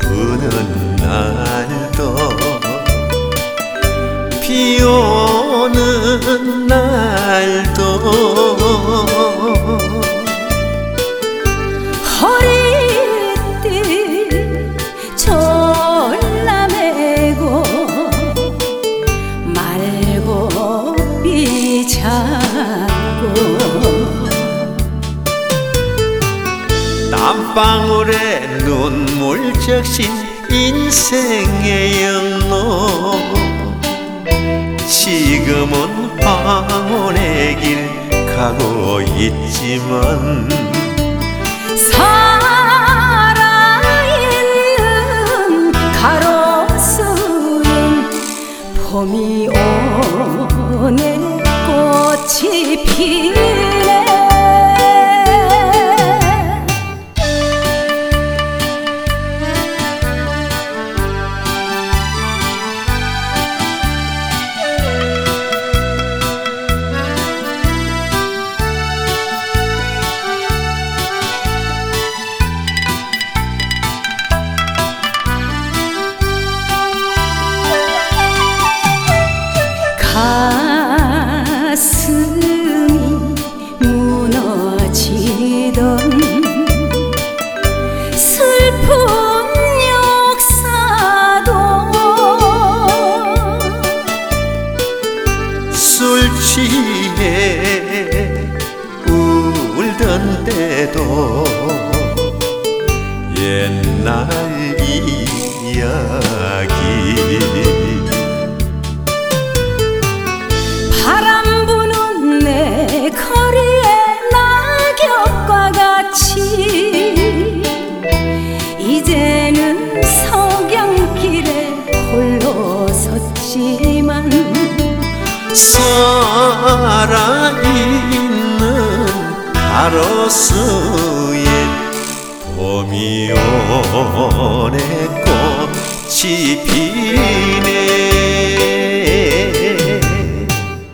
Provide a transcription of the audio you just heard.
주는 날도 비 오는 날도 허리띠 졸라매고 말고비 잡고 땀방울에 눈물 적신 인생의 영로. 지금은 황혼의 길 가고 있지만 살아있는 가로수엔 봄이 오네 꽃이 피네 취해 울던 때도 옛날 이야기 살아있는 가로수에 봄이 오네 꽃이 피네